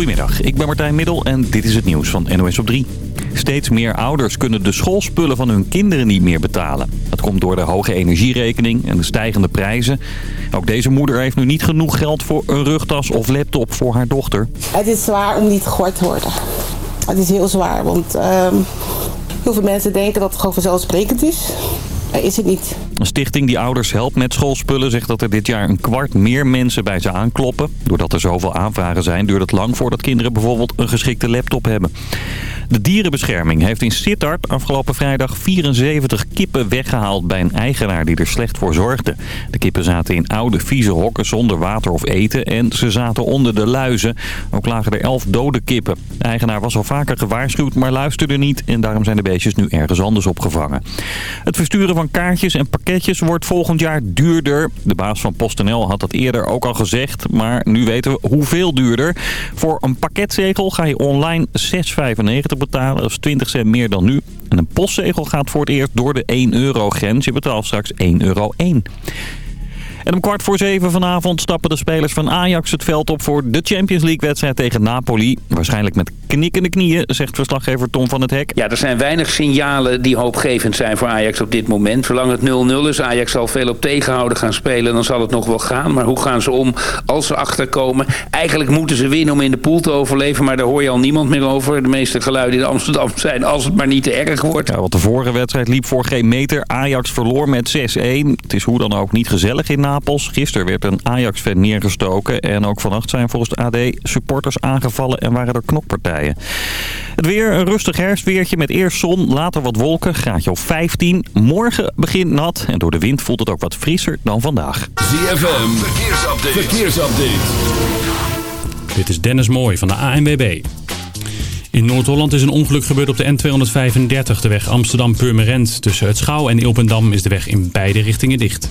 Goedemiddag, ik ben Martijn Middel en dit is het nieuws van NOS op 3. Steeds meer ouders kunnen de schoolspullen van hun kinderen niet meer betalen. Dat komt door de hoge energierekening en de stijgende prijzen. Ook deze moeder heeft nu niet genoeg geld voor een rugtas of laptop voor haar dochter. Het is zwaar om niet gehoord te worden. Het is heel zwaar, want uh, heel veel mensen denken dat het gewoon vanzelfsprekend is is het niet. Een stichting die ouders helpt met schoolspullen zegt dat er dit jaar een kwart meer mensen bij ze aankloppen. Doordat er zoveel aanvragen zijn duurt het lang voordat kinderen bijvoorbeeld een geschikte laptop hebben. De dierenbescherming heeft in Sittard afgelopen vrijdag 74 kippen weggehaald bij een eigenaar die er slecht voor zorgde. De kippen zaten in oude vieze hokken zonder water of eten en ze zaten onder de luizen. Ook lagen er 11 dode kippen. De eigenaar was al vaker gewaarschuwd, maar luisterde niet en daarom zijn de beestjes nu ergens anders opgevangen. Het versturen van kaartjes en pakketjes wordt volgend jaar duurder. De baas van PostNL had dat eerder ook al gezegd, maar nu weten we hoeveel duurder. Voor een paketzegel ga je online 6,95 betalen. Dat is 20 cent meer dan nu. En een postzegel gaat voor het eerst door de 1 euro grens. Je betaalt straks 1 euro 1. En om kwart voor zeven vanavond stappen de spelers van Ajax het veld op voor de Champions League wedstrijd tegen Napoli. Waarschijnlijk met knikkende knieën, zegt verslaggever Tom van het Hek. Ja, er zijn weinig signalen die hoopgevend zijn voor Ajax op dit moment. Zolang het 0-0 is, Ajax zal veel op tegenhouden gaan spelen, dan zal het nog wel gaan. Maar hoe gaan ze om als ze achterkomen? Eigenlijk moeten ze winnen om in de pool te overleven, maar daar hoor je al niemand meer over. De meeste geluiden in Amsterdam zijn als het maar niet te erg wordt. Ja, want de vorige wedstrijd liep voor geen meter. Ajax verloor met 6-1. Het is hoe dan ook niet gezellig in Napels. Gisteren werd een Ajax-fan neergestoken. En ook vannacht zijn volgens de AD supporters aangevallen en waren er knokpartijen. Het weer, een rustig herfstweertje met eerst zon, later wat wolken, graadje of 15. Morgen begint nat en door de wind voelt het ook wat frisser dan vandaag. ZFM, verkeersupdate. verkeersupdate. Dit is Dennis Mooij van de ANWB. In Noord-Holland is een ongeluk gebeurd op de N235, de weg Amsterdam-Purmerend. Tussen het Schouw en Ilpendam is de weg in beide richtingen dicht.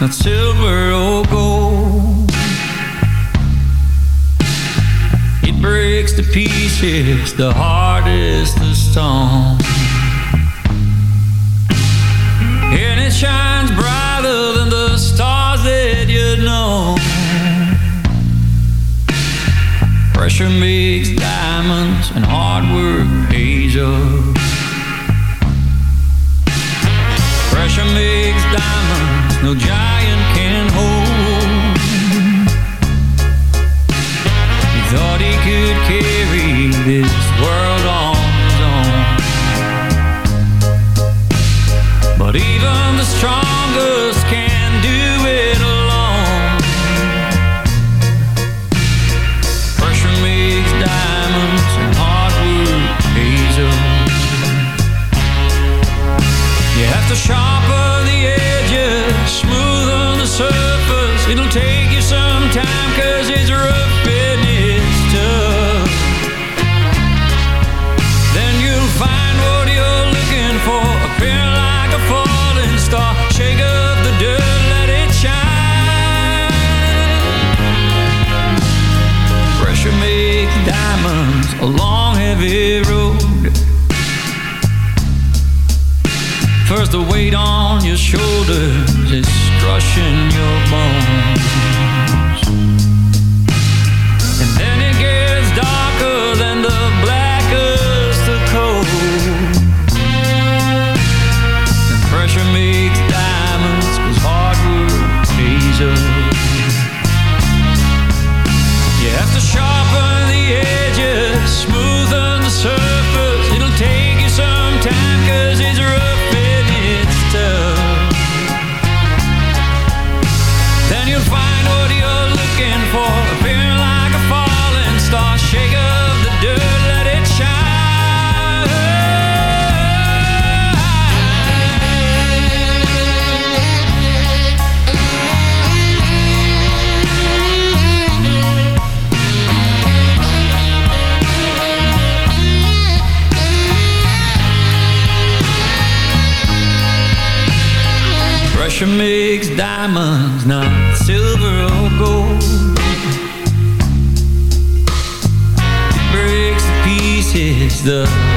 Not silver or gold. It breaks to pieces the hardest of stone. And it shines brighter than the stars that you know. Pressure makes diamonds and hard work pays up. Pressure makes diamonds no giant can hold. weight on your shoulders is crushing your bones. Pressure makes diamonds, not silver or gold. It breaks the pieces, the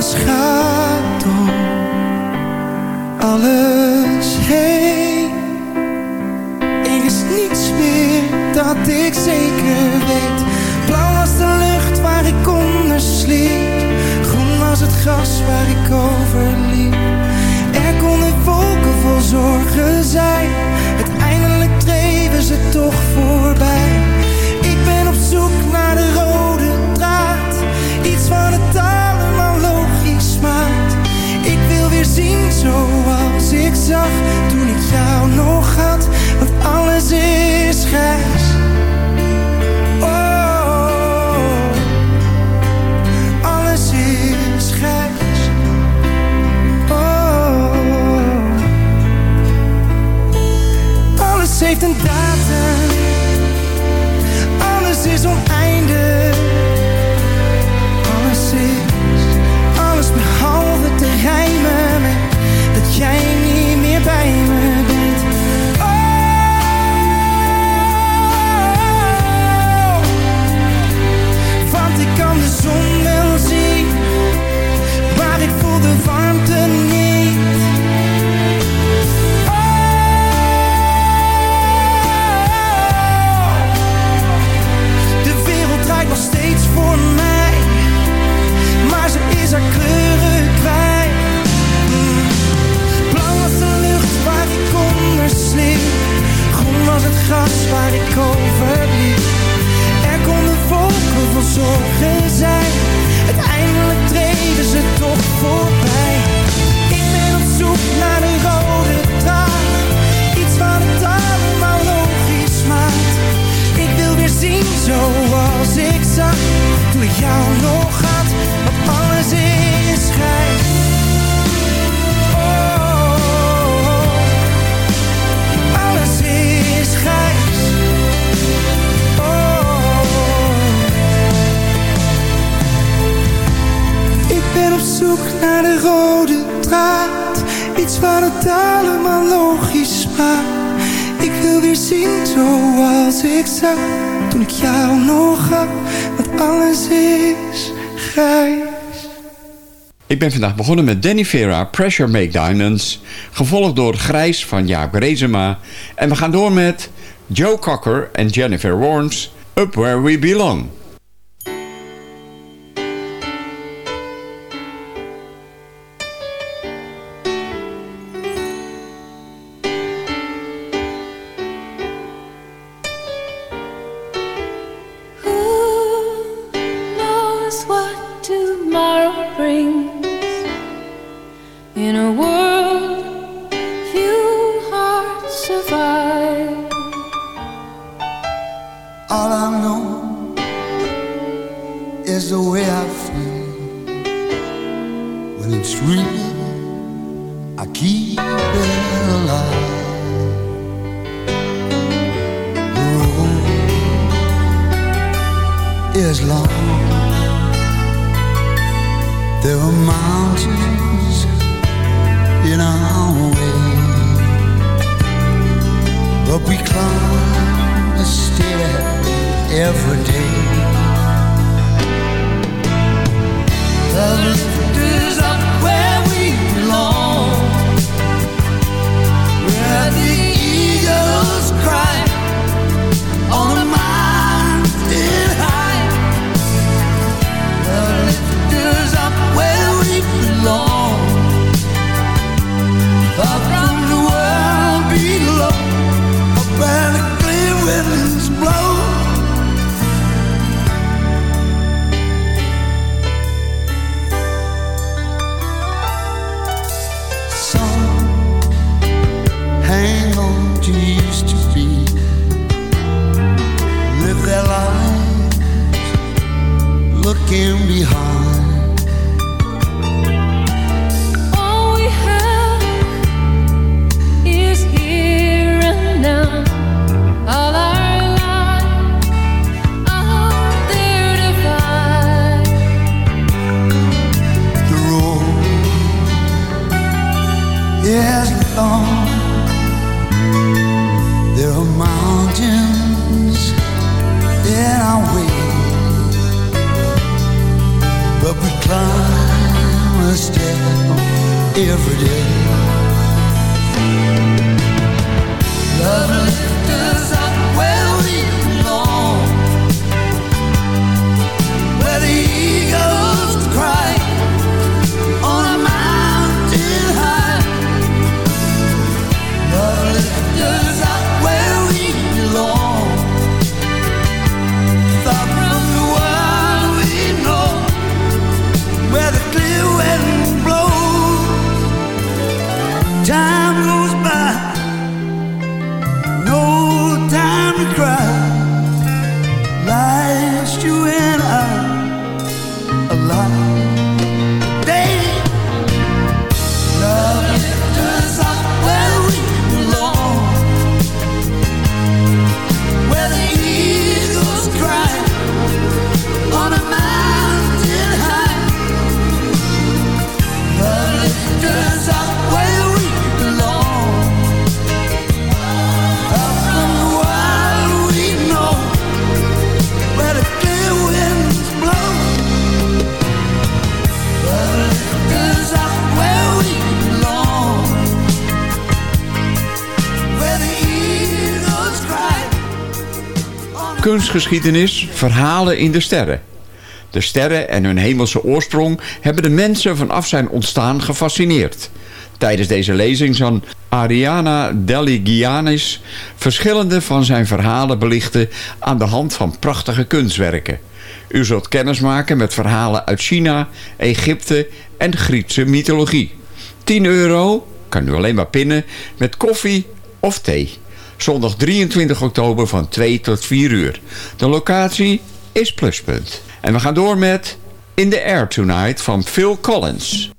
alles gaat om alles heen. Er is niets meer dat ik zeker weet. Blauw was de lucht waar ik onder sliep. Groen was het gras waar ik overliep. Er konden wolken vol zorgen zijn. Uiteindelijk dreven ze toch ik zag toen ik jou nog ik overliep. Er konden wolken van zorgen zijn. ik. Ik ben vandaag begonnen met Danny Vera, Pressure Make Diamonds, gevolgd door Grijs van Jaap Rezema. En we gaan door met Joe Cocker en Jennifer Warnes, Up Where We Belong. kunstgeschiedenis Verhalen in de Sterren. De sterren en hun hemelse oorsprong hebben de mensen vanaf zijn ontstaan gefascineerd. Tijdens deze lezing zal Ariana Deligianis verschillende van zijn verhalen belichten aan de hand van prachtige kunstwerken. U zult kennis maken met verhalen uit China, Egypte en Griekse mythologie. 10 euro, kan u alleen maar pinnen, met koffie of thee. Zondag 23 oktober van 2 tot 4 uur. De locatie is Pluspunt. En we gaan door met In the Air Tonight van Phil Collins.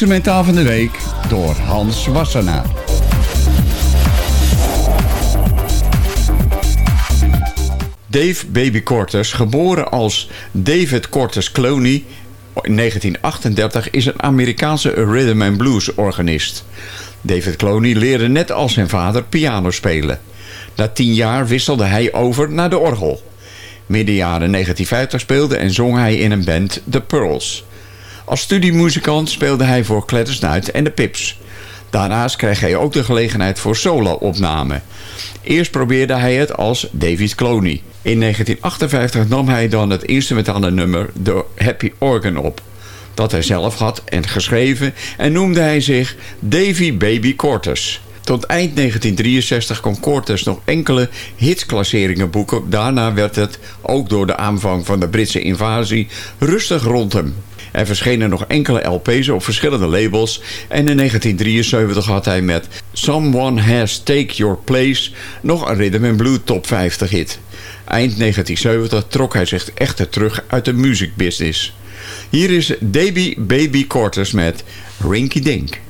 Instrumentaal van de week door Hans Wassenaar. Dave Baby Cortes, geboren als David Cortes Cloney in 1938, is een Amerikaanse rhythm and blues organist. David Cloney leerde net als zijn vader piano spelen. Na tien jaar wisselde hij over naar de orgel. Midden jaren 1950 speelde en zong hij in een band The Pearls. Als studiemuzikant speelde hij voor Knight en de Pips. Daarnaast kreeg hij ook de gelegenheid voor solo-opname. Eerst probeerde hij het als David Cloney. In 1958 nam hij dan het instrumentale nummer The Happy Organ op. Dat hij zelf had en geschreven en noemde hij zich Davy Baby Cortes. Tot eind 1963 kon Cortes nog enkele hitsklasseringen boeken. Daarna werd het, ook door de aanvang van de Britse invasie, rustig rond hem. Er verschenen nog enkele LP's op verschillende labels en in 1973 had hij met Someone Has Take Your Place nog een Rhythm and Blues top 50 hit. Eind 1970 trok hij zich echter terug uit de muziekbusiness. Hier is Davy Baby Cortes met Rinky Dink.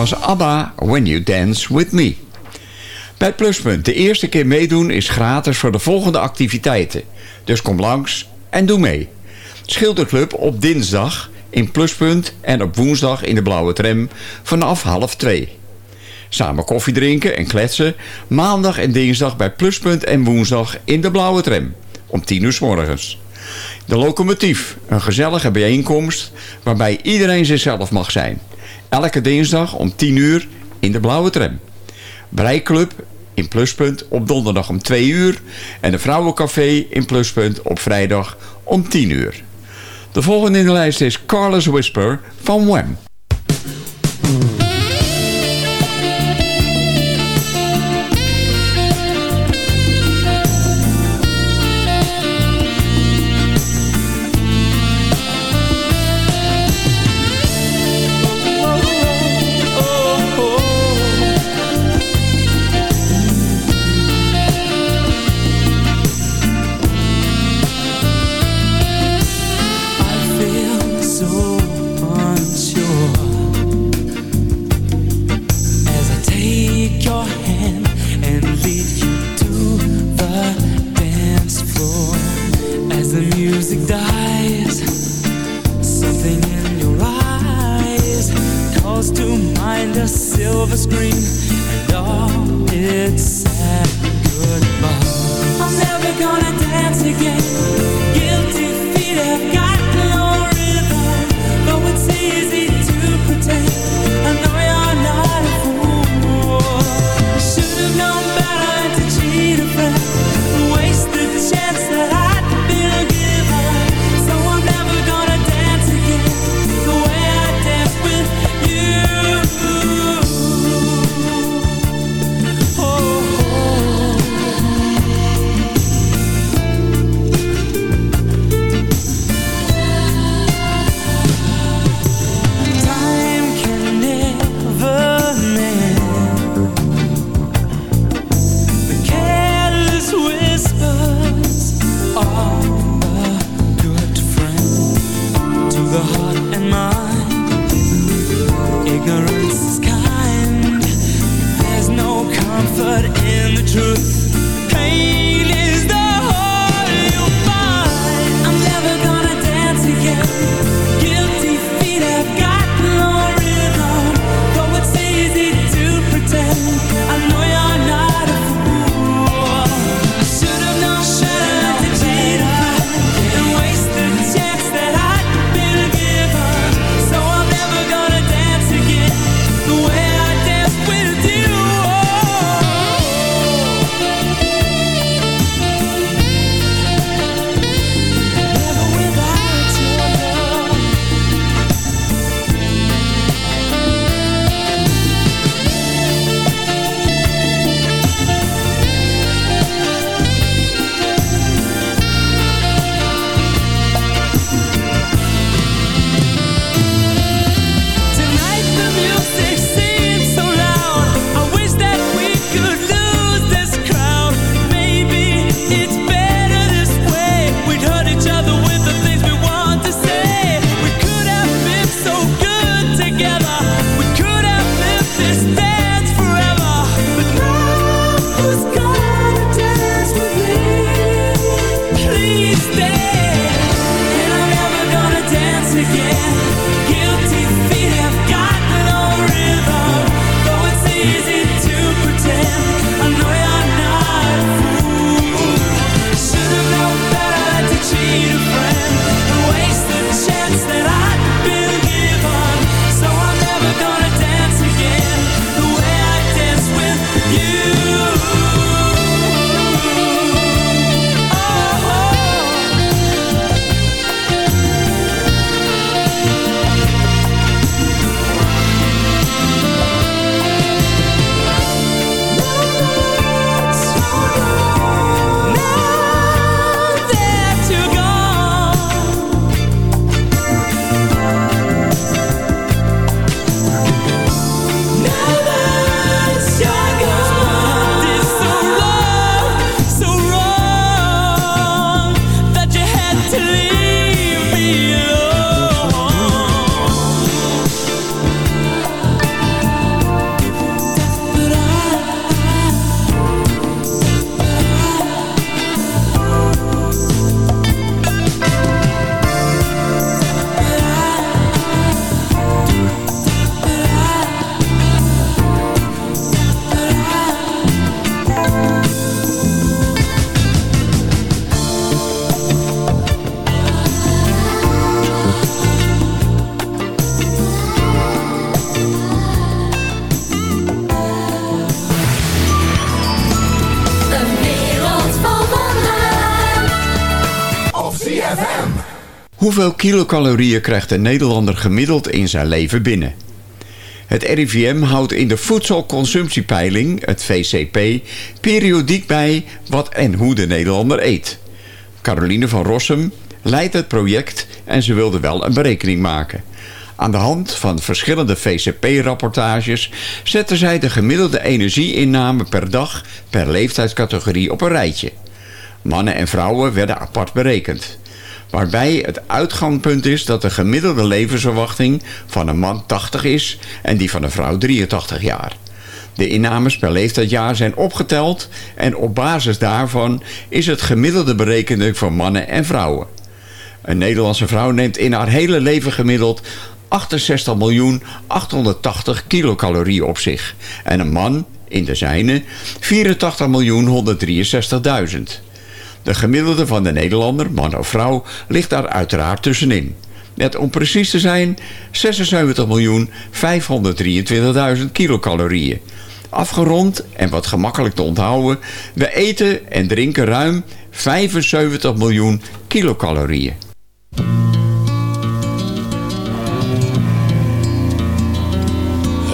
Was ABBA When You Dance With Me. Bij Pluspunt, de eerste keer meedoen is gratis voor de volgende activiteiten. Dus kom langs en doe mee. Schilderclub op dinsdag in Pluspunt en op woensdag in de blauwe tram vanaf half twee. Samen koffie drinken en kletsen maandag en dinsdag bij Pluspunt en woensdag in de blauwe tram om 10 uur s morgens. De locomotief, een gezellige bijeenkomst waarbij iedereen zichzelf mag zijn. Elke dinsdag om 10 uur in de blauwe tram. Breiklub in Pluspunt op donderdag om 2 uur. En de Vrouwencafé in Pluspunt op vrijdag om 10 uur. De volgende in de lijst is Carlos Whisper van Wham. Hoeveel kilocalorieën krijgt de Nederlander gemiddeld in zijn leven binnen? Het RIVM houdt in de voedselconsumptiepeiling, het VCP, periodiek bij wat en hoe de Nederlander eet. Caroline van Rossum leidt het project en ze wilde wel een berekening maken. Aan de hand van verschillende VCP-rapportages zette zij de gemiddelde energieinname per dag per leeftijdscategorie op een rijtje. Mannen en vrouwen werden apart berekend. Waarbij het uitgangspunt is dat de gemiddelde levensverwachting van een man 80 is en die van een vrouw 83 jaar. De innames per leeftijdsjaar zijn opgeteld en op basis daarvan is het gemiddelde berekend voor mannen en vrouwen. Een Nederlandse vrouw neemt in haar hele leven gemiddeld 68 miljoen 880 kilocalorieën op zich. En een man, in de zijne, 84 miljoen 163.000. De gemiddelde van de Nederlander, man of vrouw, ligt daar uiteraard tussenin. Net om precies te zijn, 76 miljoen 523.000 kilocalorieën. Afgerond en wat gemakkelijk te onthouden, we eten en drinken ruim 75 miljoen kilocalorieën.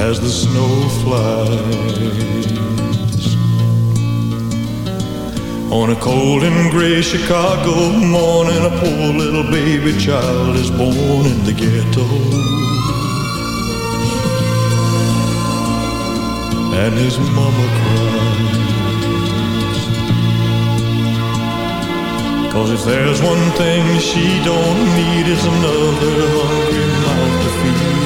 as the. On a cold and gray Chicago morning, a poor little baby child is born in the ghetto. And his mama cries. Cause if there's one thing she don't need is another hungry mouth to feed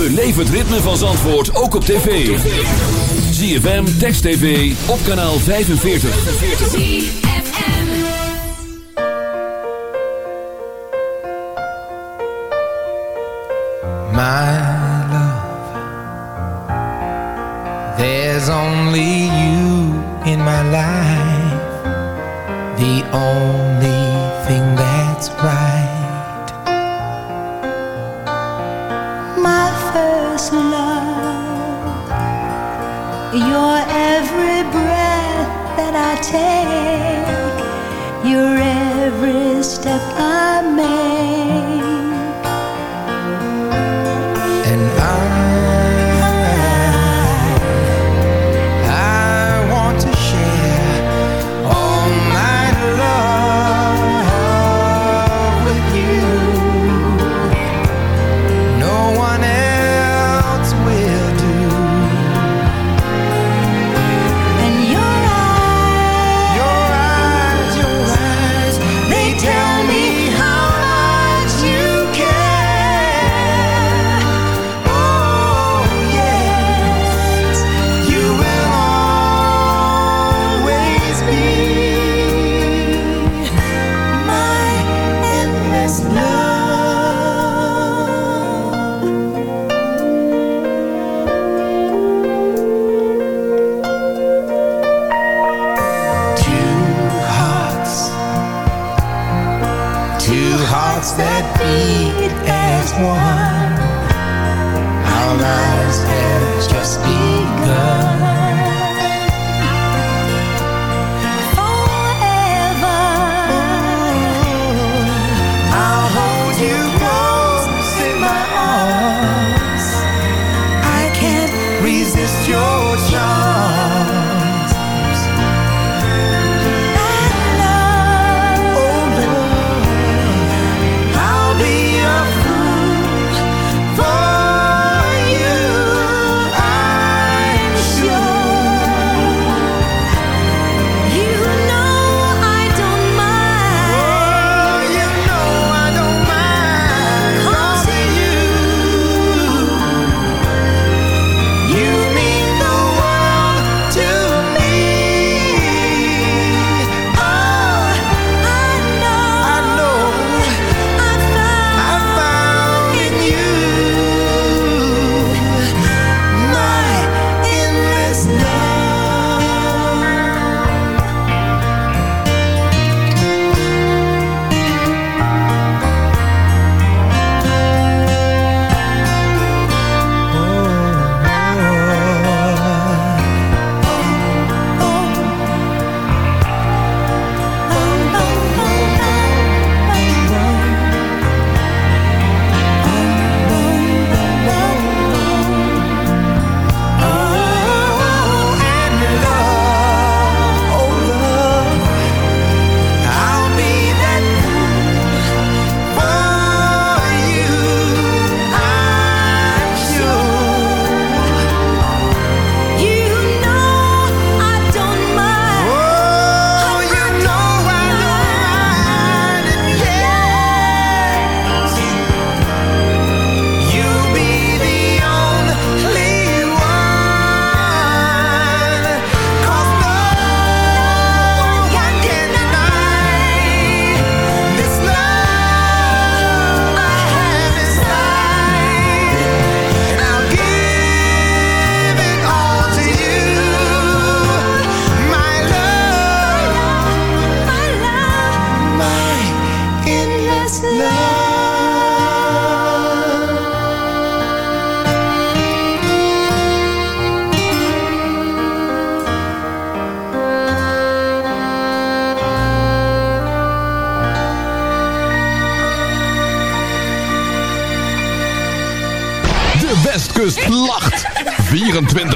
Beleef het ritme van Zandvoort ook op tv. ZFM, Text TV, op kanaal 45. My love, there's only you in my life, the only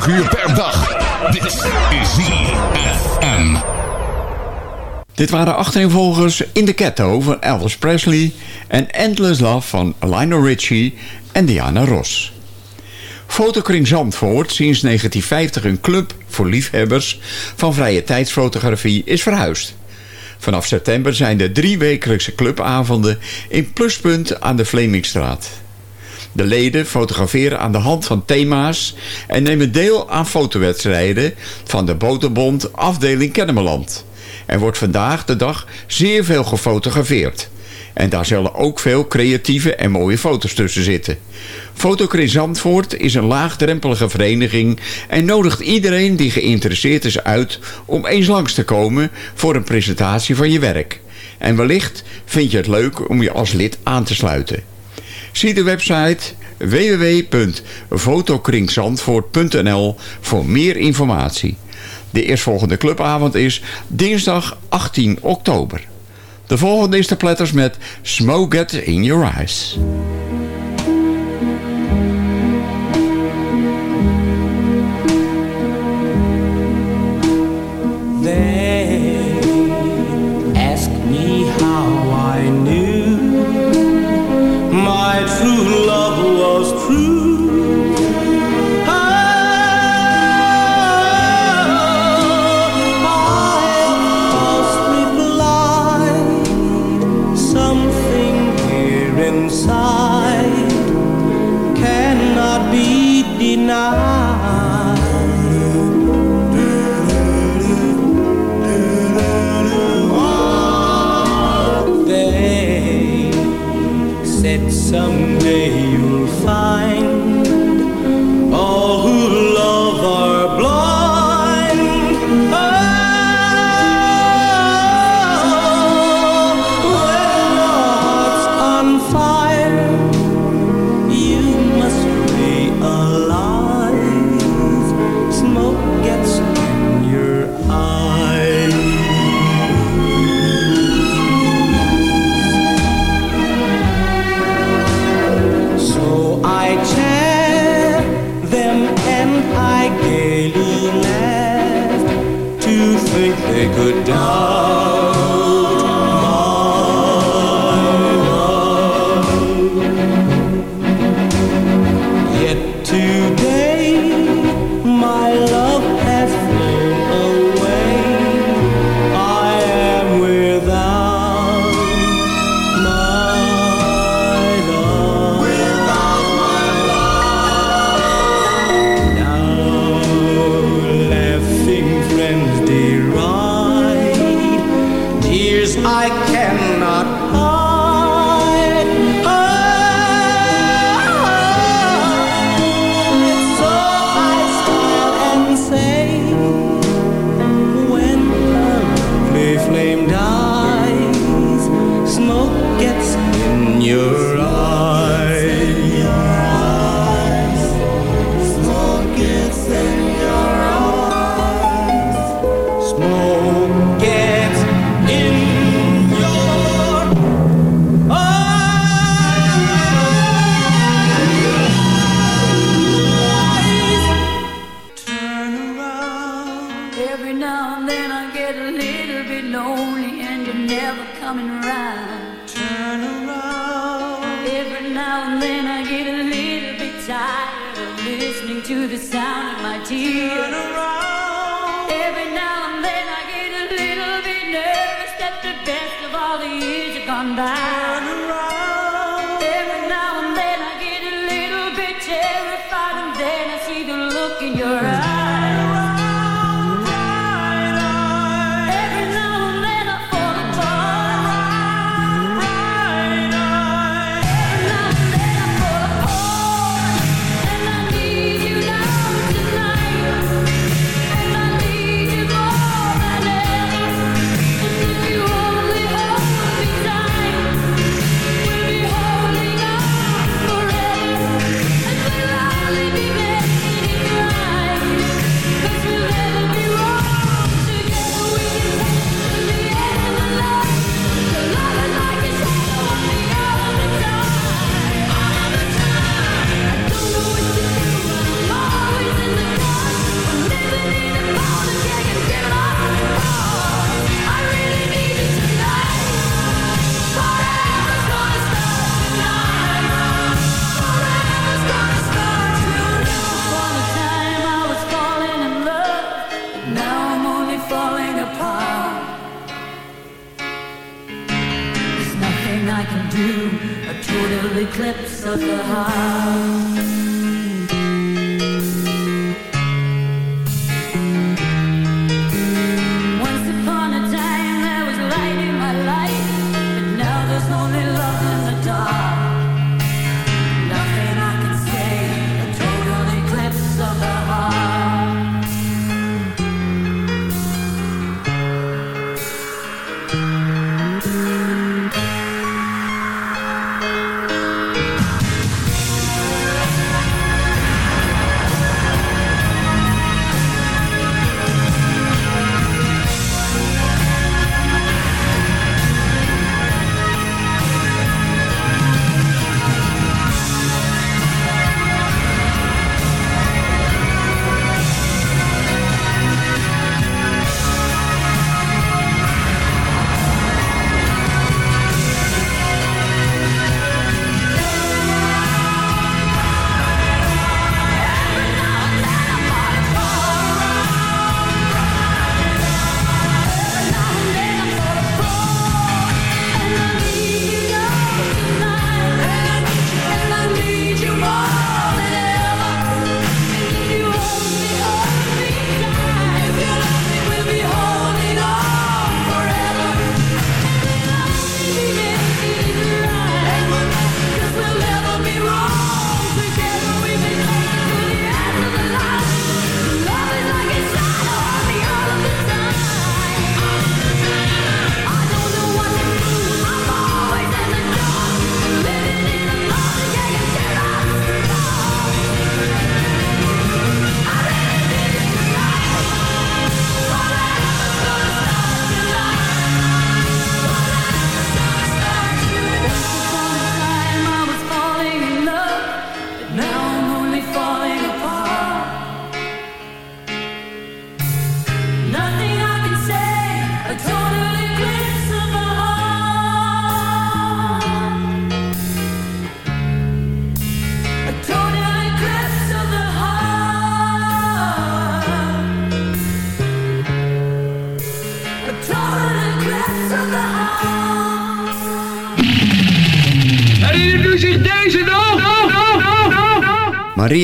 24 uur per dag. Dit is ZFM. Dit waren achtereenvolgers In the Ghetto van Elvis Presley... en Endless Love van Lionel Richie en Diana Ross. Fotokring Zandvoort, sinds 1950 een club voor liefhebbers... van vrije tijdsfotografie, is verhuisd. Vanaf september zijn er drie wekelijkse clubavonden... in Pluspunt aan de Vlemingstraat. De leden fotograferen aan de hand van thema's... en nemen deel aan fotowedstrijden van de Boterbond afdeling Kennemerland. Er wordt vandaag de dag zeer veel gefotografeerd. En daar zullen ook veel creatieve en mooie foto's tussen zitten. Fotocris Zandvoort is een laagdrempelige vereniging... en nodigt iedereen die geïnteresseerd is uit... om eens langs te komen voor een presentatie van je werk. En wellicht vind je het leuk om je als lid aan te sluiten. Zie de website www.fotokringzandvoort.nl voor meer informatie. De eerstvolgende clubavond is dinsdag 18 oktober. De volgende is de platters met Smoke It In Your Eyes.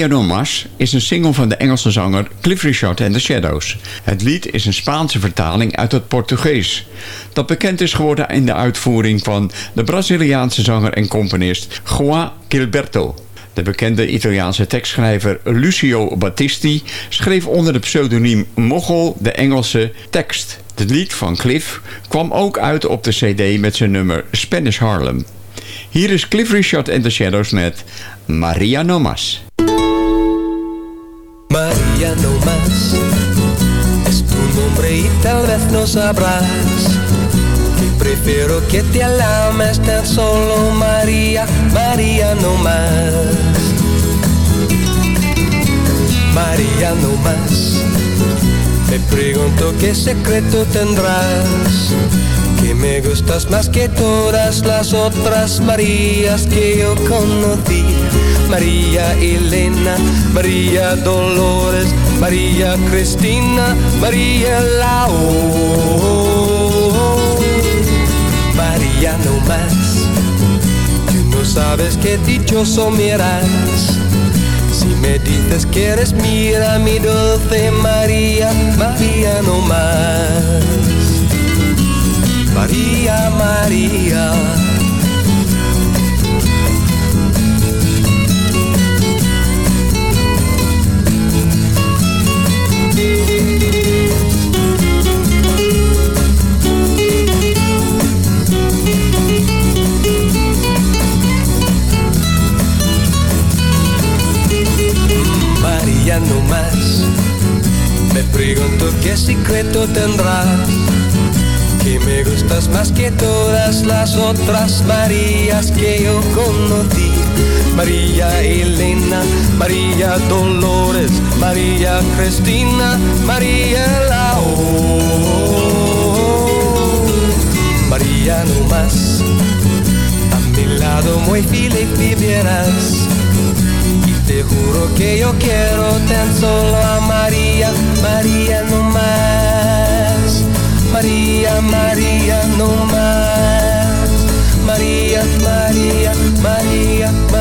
Maria No Mas is een single van de Engelse zanger Cliff Richard and the Shadows. Het lied is een Spaanse vertaling uit het Portugees. Dat bekend is geworden in de uitvoering van de Braziliaanse zanger en componist João Gilberto. De bekende Italiaanse tekstschrijver Lucio Battisti schreef onder de pseudoniem Mochel de Engelse tekst. Het lied van Cliff kwam ook uit op de cd met zijn nummer Spanish Harlem. Hier is Cliff Richard and the Shadows met Maria No María no más es tu nombre y tal vez no sabrás que prefiero que te alames tan solo María, María no más. María no más. Me pregunto qué secreto tendrás. Que me gustas más que todas las otras Marías que yo conocí. María Elena, María Dolores, María Cristina, María Lao. María no más. Tú no sabes qué dichoso me. Si me dices que eres mía, mi dulce María, María no más. María, María. María no más. Me pregunto qué secreto tendrás. Que me gustas más que todas las otras Marías que yo conocí. María Elena, María Dolores, María Cristina, María Lao. María no más. A mi lado muy feliz vivirás. Y te juro que yo quiero tan solo a María, María no más. María, María no más. María, María, María, María,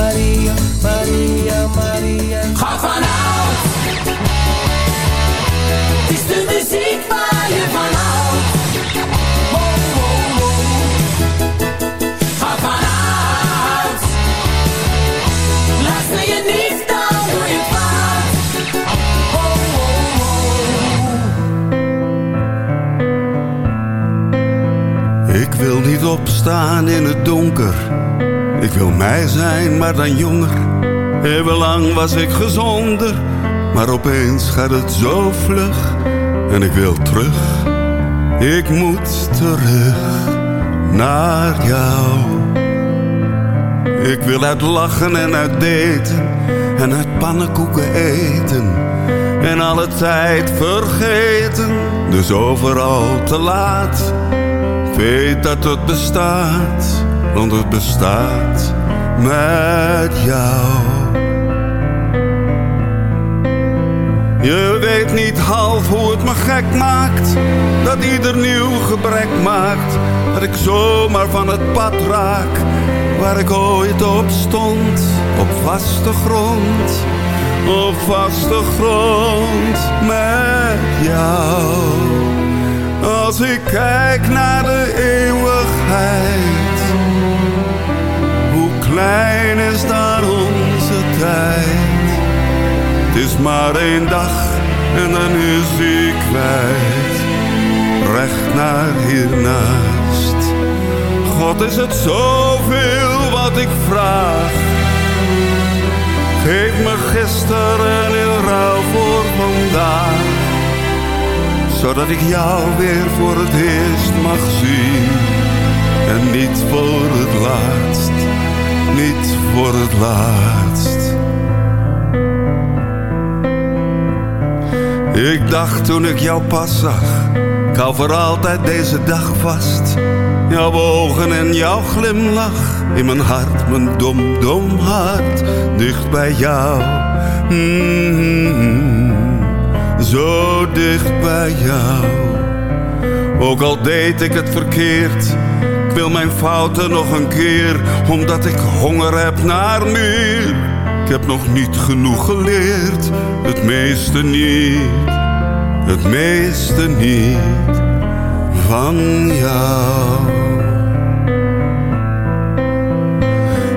wil niet opstaan in het donker. Ik wil mij zijn, maar dan jonger. Even lang was ik gezonder. Maar opeens gaat het zo vlug. En ik wil terug. Ik moet terug naar jou. Ik wil uit lachen en uit daten. En uit pannenkoeken eten. En alle tijd vergeten. Dus overal te laat. Weet dat het bestaat, want het bestaat met jou. Je weet niet half hoe het me gek maakt, dat ieder nieuw gebrek maakt, dat ik zomaar van het pad raak, waar ik ooit op stond, op vaste grond, op vaste grond met jou. Als ik kijk naar de eeuwigheid, hoe klein is daar onze tijd? Het is maar één dag en dan is hij kwijt, recht naar hiernaast. God is het zoveel wat ik vraag. Geef me gisteren in ruil voor vandaag zodat ik jou weer voor het eerst mag zien. En niet voor het laatst, niet voor het laatst. Ik dacht toen ik jou pas zag, ik hou voor altijd deze dag vast. Jouw ogen en jouw glimlach in mijn hart, mijn dom, dom hart, dicht bij jou. Mm zo dicht bij jou. Ook al deed ik het verkeerd, ik wil mijn fouten nog een keer, omdat ik honger heb naar meer. Ik heb nog niet genoeg geleerd, het meeste niet, het meeste niet van jou.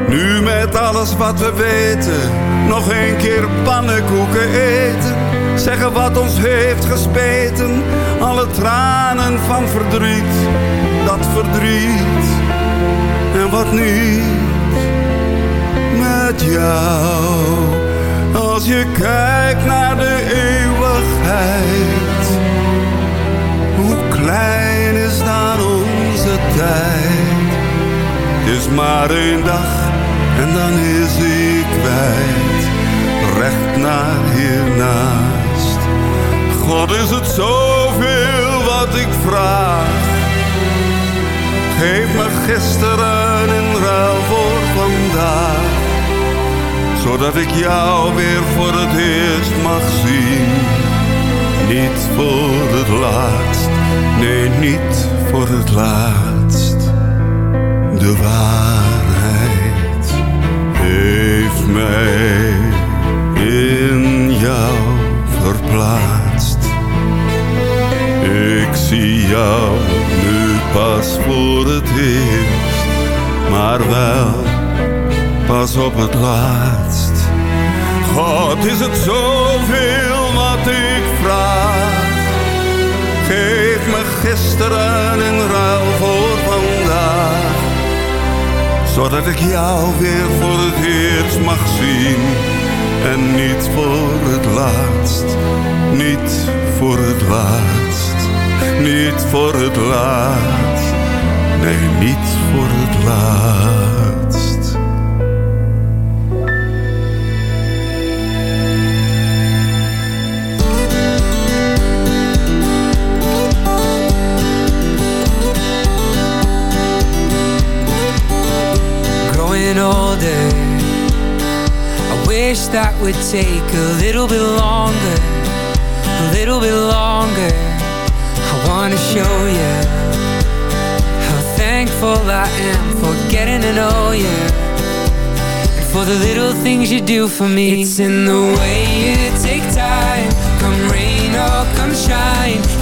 Nu met alles wat we weten, nog een keer pannenkoeken eten. Zeggen wat ons heeft gespeten, alle tranen van verdriet, dat verdriet en wat niet met jou. Als je kijkt naar de eeuwigheid, hoe klein is dan onze tijd. Het is maar één dag en dan is ik kwijt, recht naar hiernaast. God is het zoveel wat ik vraag. Geef me gisteren in ruil voor vandaag. Zodat ik jou weer voor het eerst mag zien. Niet voor het laatst, nee niet voor het laatst. De waarheid heeft mij in jou verplaatst. Ik zie jou nu pas voor het eerst, maar wel pas op het laatst. God is het zoveel wat ik vraag. Geef me gisteren in ruil voor vandaag. Zodat ik jou weer voor het eerst mag zien. En niet voor het laatst, niet voor het laatst, niet voor het laatst. Nee, niet voor het laatst. growing older. I wish that would take a little bit longer, a little bit longer. Wanna show you how thankful I am for getting to know you. And for the little things you do for me. It's in the way you take time, come rain or come shine.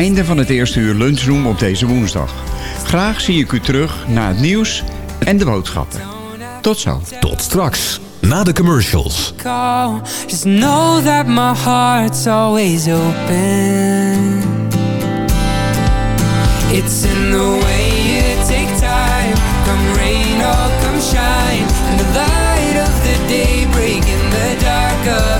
Einde van het eerste uur lunchroom op deze woensdag. Graag zie ik u terug naar het nieuws en de boodschappen. Tot zo. Tot straks, na de commercials. Just know that my heart's always open. It's in the way you take time. Come rain or come shine. In the light of the day, break in the dark of